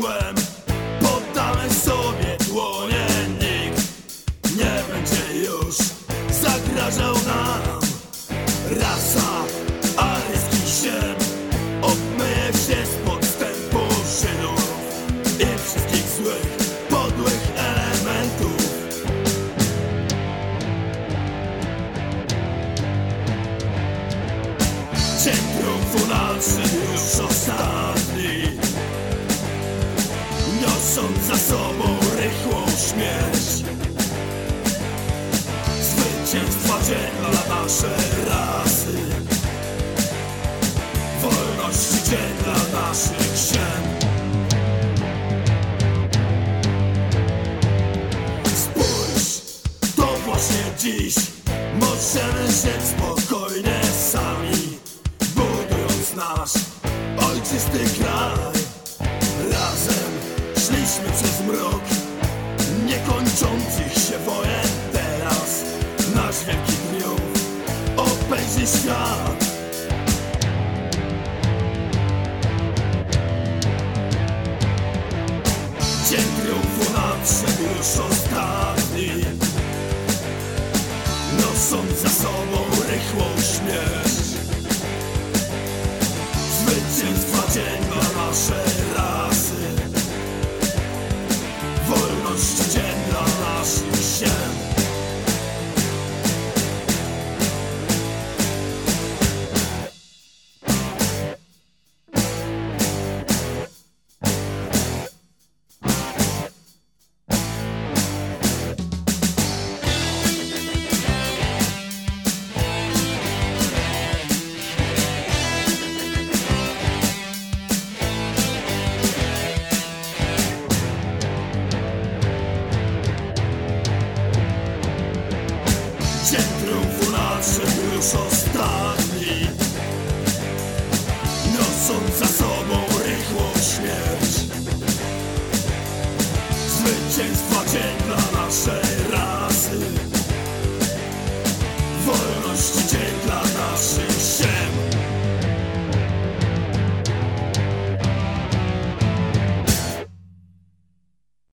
złem. Poddamy sobie dłonie Nikt. Nie będzie już zagrażał nam. Rasa aryjskich ziem. Obmyje się z podstępu szynów I wszystkich złych, podłych elementów. Cień triumfu naszym już został Niosąc za sobą rychłą śmierć. Zwycięstwa dzień dla naszej rasy. Wolności dzień dla naszych ziem Spójrz, to właśnie dziś Możemy żyć spokojnie sami Budując nasz ojczysty kraj toczących się wojen Teraz nasz wielki triumf obejrzy świat. Dzień triumfu nadszedł już ostatni. Nosząc za sobą rychłą śmierć. Zwycięstwa dzień dla naszej rasy. Wolność lost. Niosąc za sobą rychłą śmierć. Zwycięstwa dzień dla naszej rasy Wolności